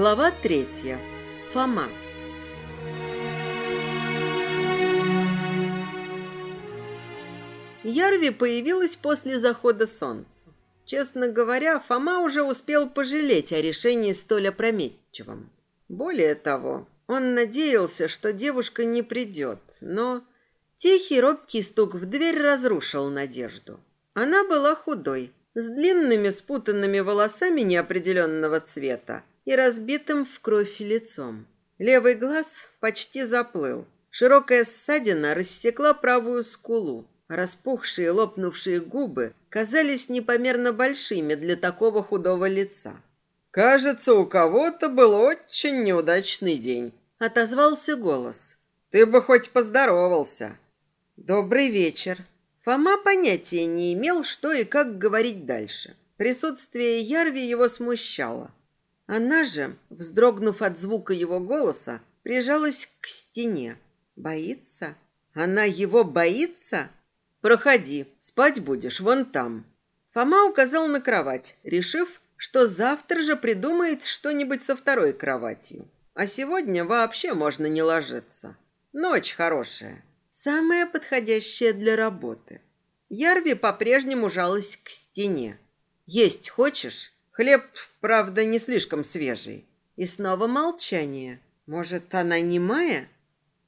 Глава третья. Фома. Ярви появилась после захода солнца. Честно говоря, Фома уже успел пожалеть о решении столь опрометчивом. Более того, он надеялся, что девушка не придет, но тихий робкий стук в дверь разрушил надежду. Она была худой, с длинными спутанными волосами неопределенного цвета и разбитым в кровь лицом. Левый глаз почти заплыл. Широкая ссадина рассекла правую скулу. Распухшие лопнувшие губы казались непомерно большими для такого худого лица. «Кажется, у кого-то был очень неудачный день», — отозвался голос. «Ты бы хоть поздоровался». «Добрый вечер». Фома понятия не имел, что и как говорить дальше. Присутствие Ярви его смущало. Она же, вздрогнув от звука его голоса, прижалась к стене. Боится? Она его боится? Проходи, спать будешь вон там. Фома указал на кровать, решив, что завтра же придумает что-нибудь со второй кроватью. А сегодня вообще можно не ложиться. Ночь хорошая, самая подходящая для работы. Ярви по-прежнему жалась к стене. «Есть хочешь?» Хлеб, правда, не слишком свежий. И снова молчание. Может, она немая?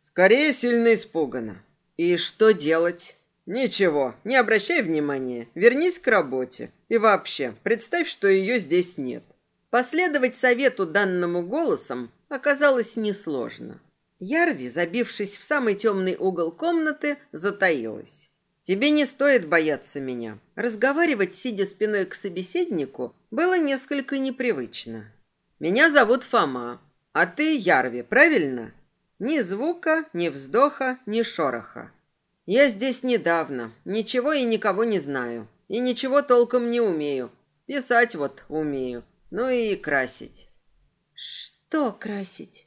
Скорее сильно испугана. И что делать? Ничего, не обращай внимания. Вернись к работе. И вообще, представь, что ее здесь нет. Последовать совету данному голосом оказалось несложно. Ярви, забившись в самый темный угол комнаты, затаилась. Тебе не стоит бояться меня. Разговаривать, сидя спиной к собеседнику, было несколько непривычно. Меня зовут Фома, а ты Ярви, правильно? Ни звука, ни вздоха, ни шороха. Я здесь недавно, ничего и никого не знаю. И ничего толком не умею. Писать вот умею. Ну и красить. Что красить?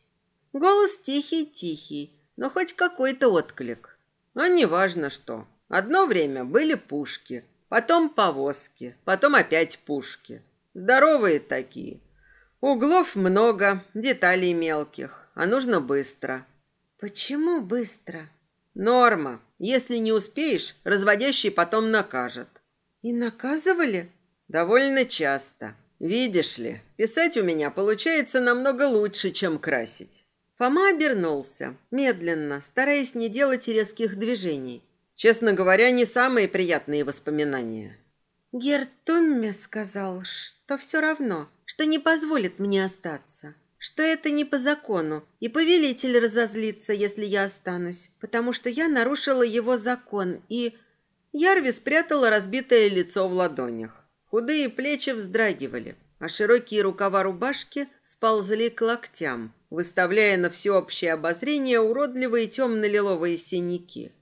Голос тихий-тихий, но хоть какой-то отклик. А неважно что. Одно время были пушки, потом повозки, потом опять пушки. Здоровые такие. Углов много, деталей мелких, а нужно быстро. Почему быстро? Норма. Если не успеешь, разводящий потом накажет. И наказывали? Довольно часто. Видишь ли, писать у меня получается намного лучше, чем красить. Фома обернулся, медленно, стараясь не делать резких движений. Честно говоря, не самые приятные воспоминания. Гертумме сказал, что все равно, что не позволит мне остаться, что это не по закону, и повелитель разозлится, если я останусь, потому что я нарушила его закон, и... Ярви спрятала разбитое лицо в ладонях. Худые плечи вздрагивали, а широкие рукава рубашки сползли к локтям, выставляя на всеобщее обозрение уродливые темно-лиловые синяки.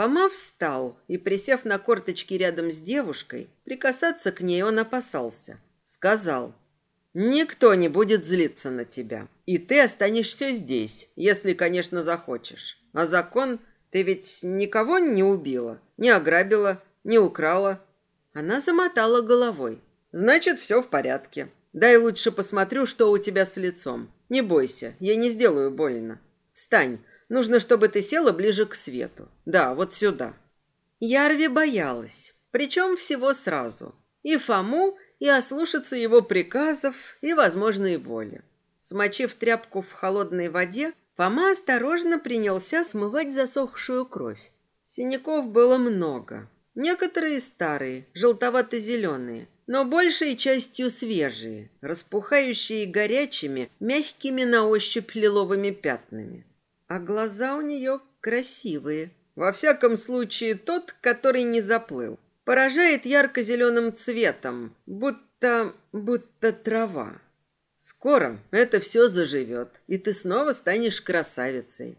Фома встал и, присев на корточки рядом с девушкой, прикасаться к ней он опасался. Сказал, «Никто не будет злиться на тебя, и ты останешься здесь, если, конечно, захочешь. А закон ты ведь никого не убила, не ограбила, не украла». Она замотала головой. «Значит, все в порядке. Дай лучше посмотрю, что у тебя с лицом. Не бойся, я не сделаю больно. Встань, Нужно, чтобы ты села ближе к свету. Да, вот сюда. Ярви боялась, причем всего сразу. И Фому, и ослушаться его приказов, и возможной воли. Смочив тряпку в холодной воде, Фома осторожно принялся смывать засохшую кровь. Синяков было много. Некоторые старые, желтовато-зеленые, но большей частью свежие, распухающие горячими, мягкими на ощупь лиловыми пятнами. А глаза у нее красивые. Во всяком случае, тот, который не заплыл. Поражает ярко-зеленым цветом, будто... будто трава. Скоро это все заживет, и ты снова станешь красавицей.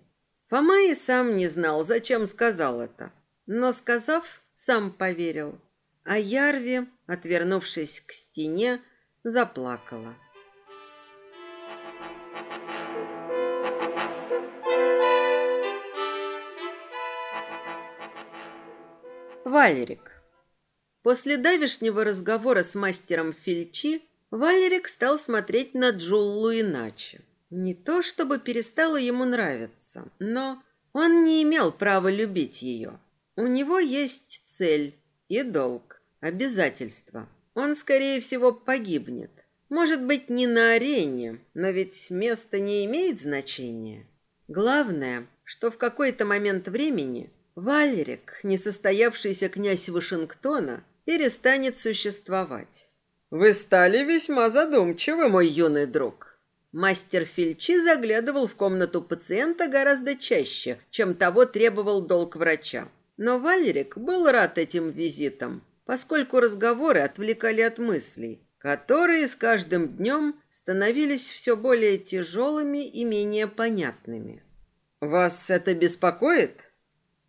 Фома и сам не знал, зачем сказал это. Но, сказав, сам поверил. А Ярви, отвернувшись к стене, заплакала. Валерик. После давешнего разговора с мастером Фельчи Валерик стал смотреть на Джуллу иначе. Не то чтобы перестало ему нравиться, но он не имел права любить ее. У него есть цель и долг, обязательства. Он, скорее всего, погибнет. Может быть, не на арене, но ведь место не имеет значения. Главное, что в какой-то момент времени Валерик, несостоявшийся князь Вашингтона, перестанет существовать. «Вы стали весьма задумчивы, мой юный друг». Мастер Фельчи заглядывал в комнату пациента гораздо чаще, чем того требовал долг врача. Но Валерик был рад этим визитам, поскольку разговоры отвлекали от мыслей, которые с каждым днем становились все более тяжелыми и менее понятными. «Вас это беспокоит?»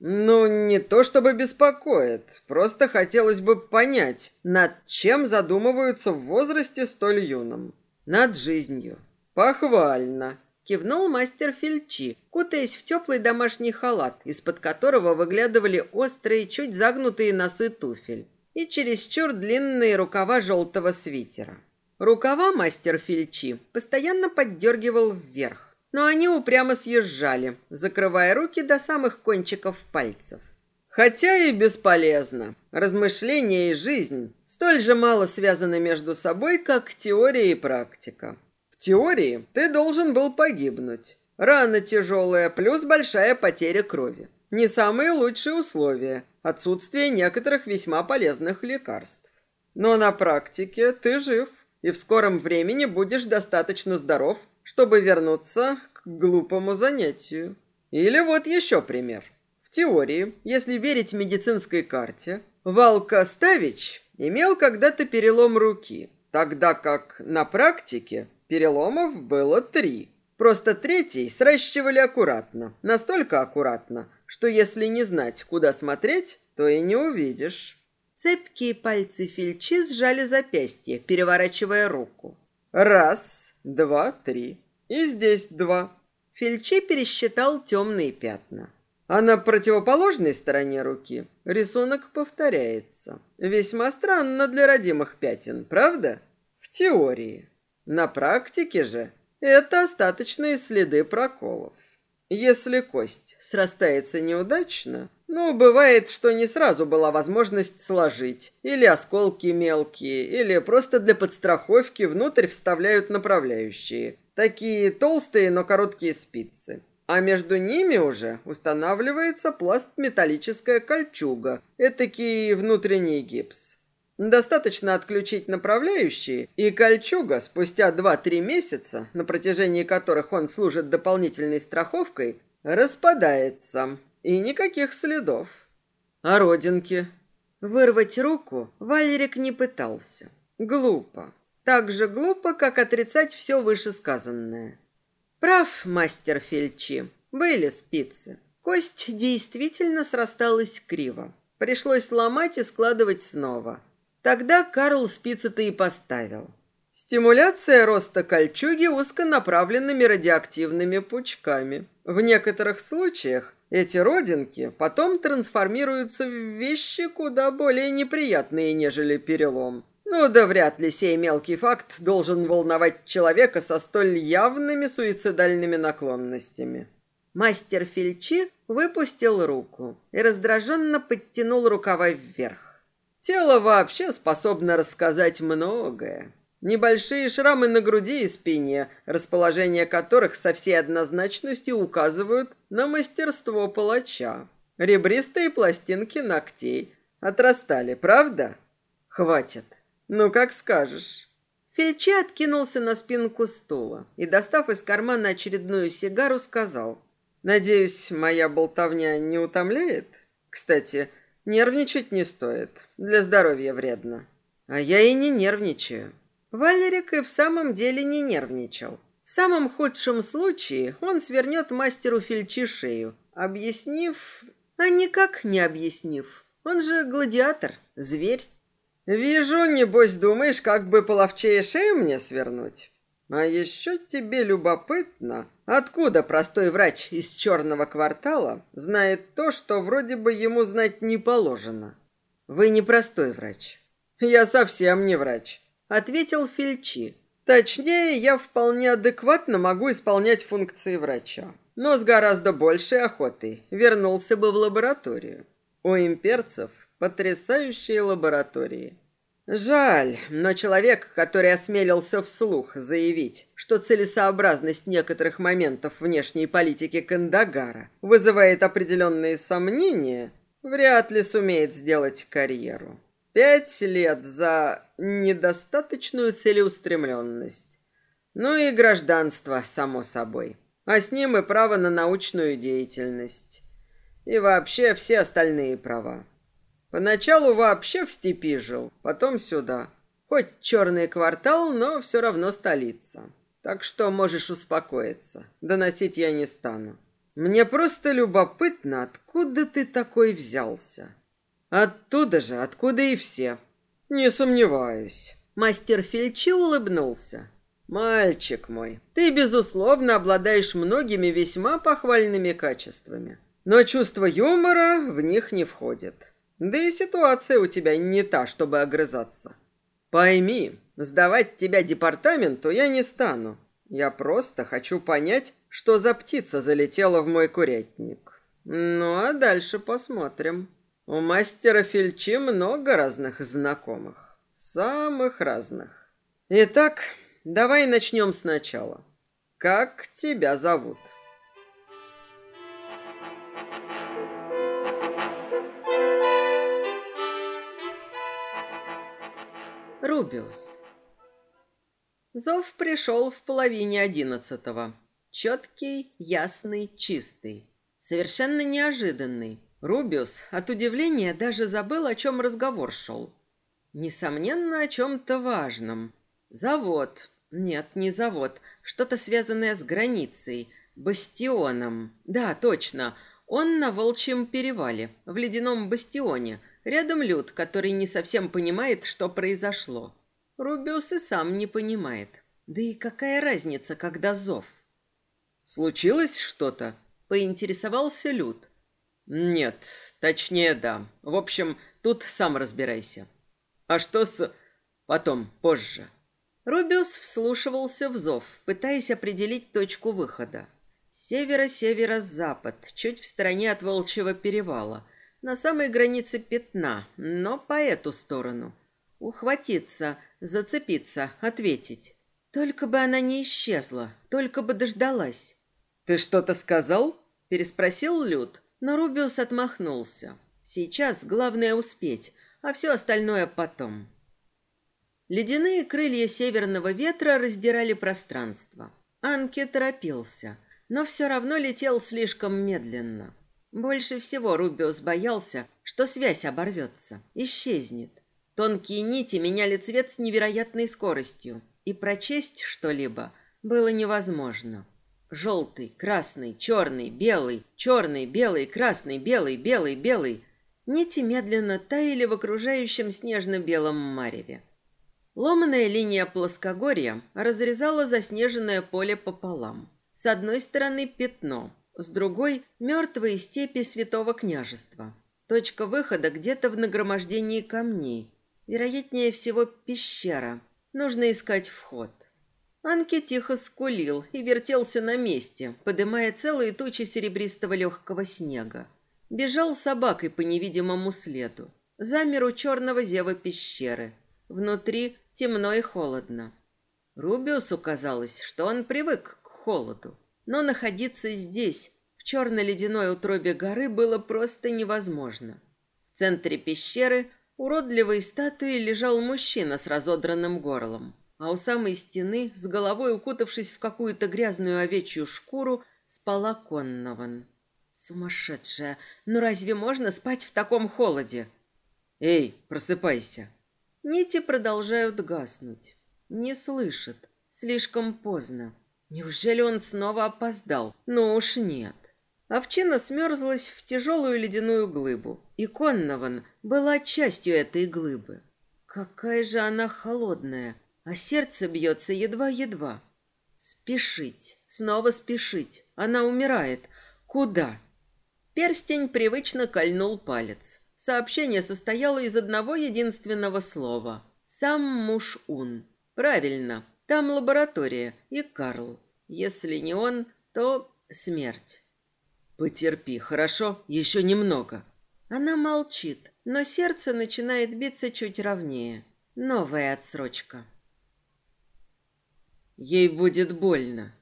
«Ну, не то чтобы беспокоит, просто хотелось бы понять, над чем задумываются в возрасте столь юном. Над жизнью». «Похвально», — кивнул мастер Фельчи, кутаясь в теплый домашний халат, из-под которого выглядывали острые, чуть загнутые носы туфель и чересчур длинные рукава желтого свитера. Рукава мастер Фельчи постоянно поддергивал вверх но они упрямо съезжали, закрывая руки до самых кончиков пальцев. Хотя и бесполезно. Размышления и жизнь столь же мало связаны между собой, как теория и практика. В теории ты должен был погибнуть. Рана тяжелая, плюс большая потеря крови. Не самые лучшие условия. Отсутствие некоторых весьма полезных лекарств. Но на практике ты жив, и в скором времени будешь достаточно здоров, чтобы вернуться к глупому занятию. Или вот еще пример. В теории, если верить медицинской карте, Валка Ставич имел когда-то перелом руки, тогда как на практике переломов было три. Просто третий сращивали аккуратно, настолько аккуратно, что если не знать, куда смотреть, то и не увидишь. Цепкие пальцы Фельчи сжали запястье, переворачивая руку. Раз, два, три. И здесь два. Фельчи пересчитал темные пятна. А на противоположной стороне руки рисунок повторяется. Весьма странно для родимых пятен, правда? В теории. На практике же это остаточные следы проколов. Если кость срастается неудачно, ну, бывает, что не сразу была возможность сложить. Или осколки мелкие, или просто для подстраховки внутрь вставляют направляющие. Такие толстые, но короткие спицы. А между ними уже устанавливается пласт металлическая кольчуга, этакий внутренний гипс. Достаточно отключить направляющие, и кольчуга спустя 2-3 месяца, на протяжении которых он служит дополнительной страховкой, распадается. И никаких следов. А родинки? Вырвать руку Валерик не пытался. Глупо. Так же глупо, как отрицать все вышесказанное. Прав, мастер Фельчи. Были спицы. Кость действительно срасталась криво. Пришлось ломать и складывать снова. Тогда Карл спицы-то и поставил. Стимуляция роста кольчуги узконаправленными радиоактивными пучками. В некоторых случаях эти родинки потом трансформируются в вещи куда более неприятные, нежели перелом. Ну да вряд ли сей мелкий факт должен волновать человека со столь явными суицидальными наклонностями. Мастер Фельчи выпустил руку и раздраженно подтянул рукава вверх. Тело вообще способно рассказать многое. Небольшие шрамы на груди и спине, расположение которых со всей однозначностью указывают на мастерство палача. Ребристые пластинки ногтей отрастали, правда? Хватит. Ну, как скажешь. Фельчи откинулся на спинку стула и, достав из кармана очередную сигару, сказал. «Надеюсь, моя болтовня не утомляет? Кстати, нервничать не стоит. Для здоровья вредно». «А я и не нервничаю». Валерик и в самом деле не нервничал. В самом худшем случае он свернет мастеру Фельчи шею, объяснив... А никак не объяснив. Он же гладиатор, зверь. «Вижу, небось, думаешь, как бы половчее шею мне свернуть? А еще тебе любопытно, откуда простой врач из черного квартала знает то, что вроде бы ему знать не положено?» «Вы не простой врач». «Я совсем не врач. ответил Фельчи. Точнее, я вполне адекватно могу исполнять функции врача, но с гораздо большей охотой вернулся бы в лабораторию. У имперцев потрясающие лаборатории. Жаль, но человек, который осмелился вслух заявить, что целесообразность некоторых моментов внешней политики Кандагара вызывает определенные сомнения, вряд ли сумеет сделать карьеру. Пять лет за недостаточную целеустремленность. Ну и гражданство, само собой. А с ним и право на научную деятельность. И вообще все остальные права. Поначалу вообще в степи жил, потом сюда. Хоть черный квартал, но все равно столица. Так что можешь успокоиться. Доносить я не стану. Мне просто любопытно, откуда ты такой взялся. Оттуда же, откуда и все. Не сомневаюсь. Мастер Фельчи улыбнулся. Мальчик мой, ты, безусловно, обладаешь многими весьма похвальными качествами. Но чувство юмора в них не входит. Да и ситуация у тебя не та, чтобы огрызаться. Пойми, сдавать тебя департаменту я не стану. Я просто хочу понять, что за птица залетела в мой курятник. Ну, а дальше посмотрим. У мастера Фельчи много разных знакомых. Самых разных. Итак, давай начнем сначала. Как тебя зовут? Рубиус. Зов пришел в половине одиннадцатого. Четкий, ясный, чистый. Совершенно неожиданный. Рубиус от удивления даже забыл, о чем разговор шел. Несомненно, о чем-то важном. Завод. Нет, не завод. Что-то связанное с границей. Бастионом. Да, точно. Он на Волчьем перевале, в ледяном бастионе. Рядом Люд, который не совсем понимает, что произошло. Рубиус и сам не понимает. Да и какая разница, когда зов? «Случилось что-то?» — поинтересовался Люд. Нет, точнее, да. В общем, тут сам разбирайся. А что с... Потом, позже. Рубиус вслушивался в зов, пытаясь определить точку выхода. Северо-северо-запад, чуть в стороне от Волчьего перевала, на самой границе пятна, но по эту сторону. Ухватиться, зацепиться, ответить. Только бы она не исчезла, только бы дождалась. «Ты что-то сказал?» – переспросил Люд. Но Рубиус отмахнулся. Сейчас главное успеть, а все остальное потом. Ледяные крылья северного ветра раздирали пространство. Анке торопился, но все равно летел слишком медленно. Больше всего Рубиус боялся, что связь оборвется, исчезнет. Тонкие нити меняли цвет с невероятной скоростью, и прочесть что-либо было невозможно. Желтый, красный, черный, белый, черный, белый, красный, белый, белый, белый. Нити медленно таяли в окружающем снежно-белом мареве. Ломаная линия плоскогорья разрезала заснеженное поле пополам. С одной стороны пятно, с другой – мертвые степи Святого Княжества. Точка выхода где-то в нагромождении камней. Вероятнее всего пещера. Нужно искать вход. Анки тихо скулил и вертелся на месте, подымая целые тучи серебристого легкого снега. Бежал собакой по невидимому следу. Замер у черного зева пещеры. Внутри темно и холодно. Рубиусу казалось, что он привык к холоду. Но находиться здесь, в черно-ледяной утробе горы, было просто невозможно. В центре пещеры уродливой статуей лежал мужчина с разодранным горлом а у самой стены, с головой укутавшись в какую-то грязную овечью шкуру, спала Коннован. Сумасшедшая! Ну разве можно спать в таком холоде? Эй, просыпайся! Нити продолжают гаснуть. Не слышит. Слишком поздно. Неужели он снова опоздал? Ну уж нет. Овчина смерзлась в тяжелую ледяную глыбу, и Коннован была частью этой глыбы. Какая же она холодная, а сердце бьется едва-едва. Спешить, снова спешить. Она умирает. Куда? Перстень привычно кольнул палец. Сообщение состояло из одного единственного слова. Сам муж Ун. Правильно, там лаборатория и Карл. Если не он, то смерть. Потерпи, хорошо? Еще немного. Она молчит, но сердце начинает биться чуть ровнее. Новая отсрочка. Ей будет больно.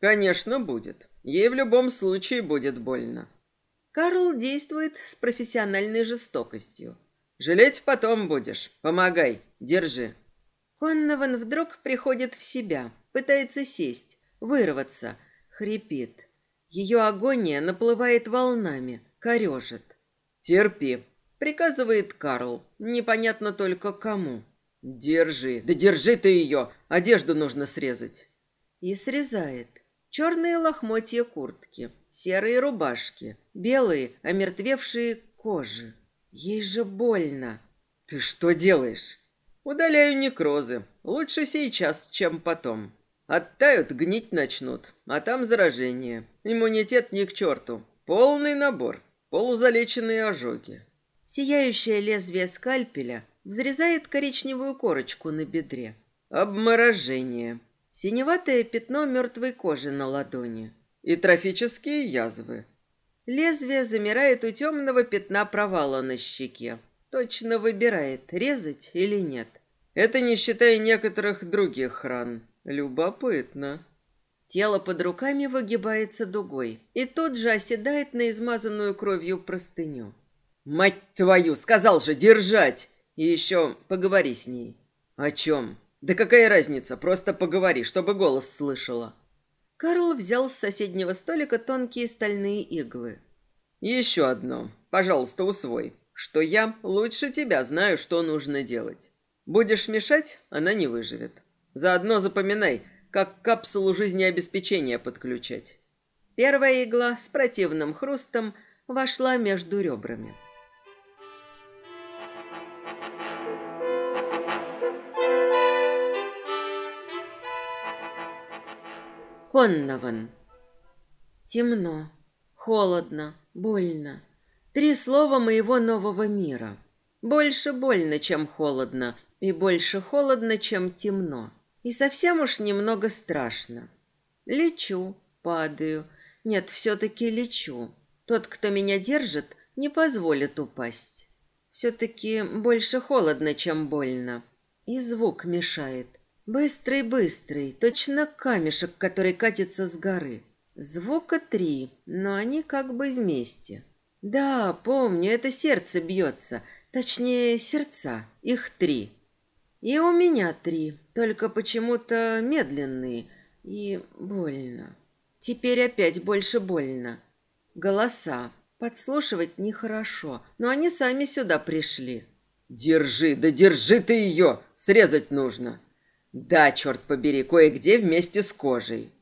Конечно, будет. Ей в любом случае будет больно. Карл действует с профессиональной жестокостью. Жалеть потом будешь. Помогай. Держи. Коннован вдруг приходит в себя, пытается сесть, вырваться, хрипит. Ее агония наплывает волнами, корежит. «Терпи», — приказывает Карл, непонятно только кому. «Держи, да держи ты ее, одежду нужно срезать». И срезает. Черные лохмотья куртки, серые рубашки, белые, омертвевшие кожи. Ей же больно. «Ты что делаешь?» «Удаляю некрозы. Лучше сейчас, чем потом. Оттают, гнить начнут, а там заражение. Иммунитет ни к черту. Полный набор. Полузалеченные ожоги». Сияющее лезвие скальпеля взрезает коричневую корочку на бедре. Обморожение. Синеватое пятно мертвой кожи на ладони. И трофические язвы. Лезвие замирает у темного пятна провала на щеке. Точно выбирает, резать или нет. Это не считая некоторых других ран. Любопытно. Тело под руками выгибается дугой и тут же оседает на измазанную кровью простыню. «Мать твою! Сказал же, держать!» И еще поговори с ней. О чем? Да какая разница, просто поговори, чтобы голос слышала. Карл взял с соседнего столика тонкие стальные иглы. Еще одно. Пожалуйста, усвой, что я лучше тебя знаю, что нужно делать. Будешь мешать, она не выживет. Заодно запоминай, как капсулу жизнеобеспечения подключать. Первая игла с противным хрустом вошла между ребрами. Коннован. Темно, холодно, больно. Три слова моего нового мира. Больше больно, чем холодно, и больше холодно, чем темно. И совсем уж немного страшно. Лечу, падаю. Нет, все-таки лечу. Тот, кто меня держит, не позволит упасть. Все-таки больше холодно, чем больно. И звук мешает. Быстрый-быстрый, точно камешек, который катится с горы. Звука три, но они как бы вместе. Да, помню, это сердце бьется. Точнее, сердца. Их три. И у меня три, только почему-то медленные. И больно. Теперь опять больше больно. Голоса. Подслушивать нехорошо, но они сами сюда пришли. «Держи, да держи ты ее! Срезать нужно!» Да, черт побери, кое-где вместе с кожей.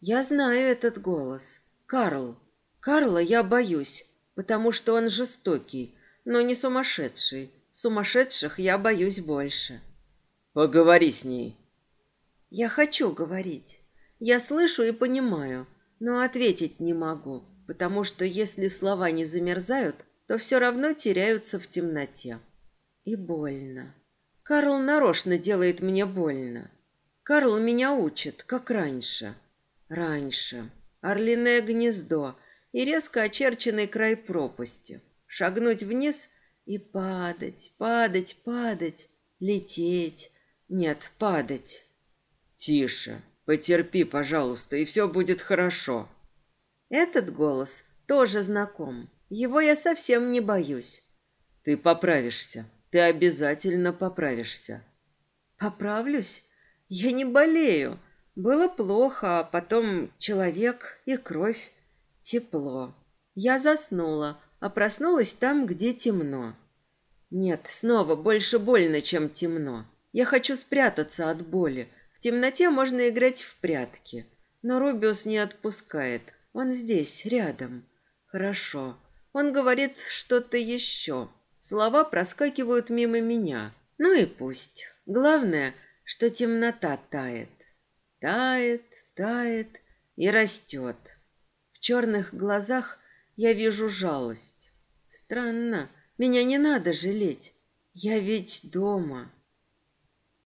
Я знаю этот голос. Карл. Карла я боюсь, потому что он жестокий, но не сумасшедший. Сумасшедших я боюсь больше. Поговори с ней. Я хочу говорить. Я слышу и понимаю, но ответить не могу, потому что если слова не замерзают, то все равно теряются в темноте. И больно. Карл нарочно делает мне больно. Карл меня учит, как раньше. Раньше. Орлиное гнездо и резко очерченный край пропасти. Шагнуть вниз и падать, падать, падать, лететь. Нет, падать. Тише, потерпи, пожалуйста, и все будет хорошо. Этот голос тоже знаком. Его я совсем не боюсь. Ты поправишься. Ты обязательно поправишься. Поправлюсь? Я не болею. Было плохо, а потом человек и кровь. Тепло. Я заснула, а проснулась там, где темно. Нет, снова больше больно, чем темно. Я хочу спрятаться от боли. В темноте можно играть в прятки. Но Рубиус не отпускает. Он здесь, рядом. Хорошо. Он говорит что-то еще. Слова проскакивают мимо меня. Ну и пусть. Главное, что темнота тает. Тает, тает и растет. В черных глазах я вижу жалость. Странно, меня не надо жалеть. Я ведь дома.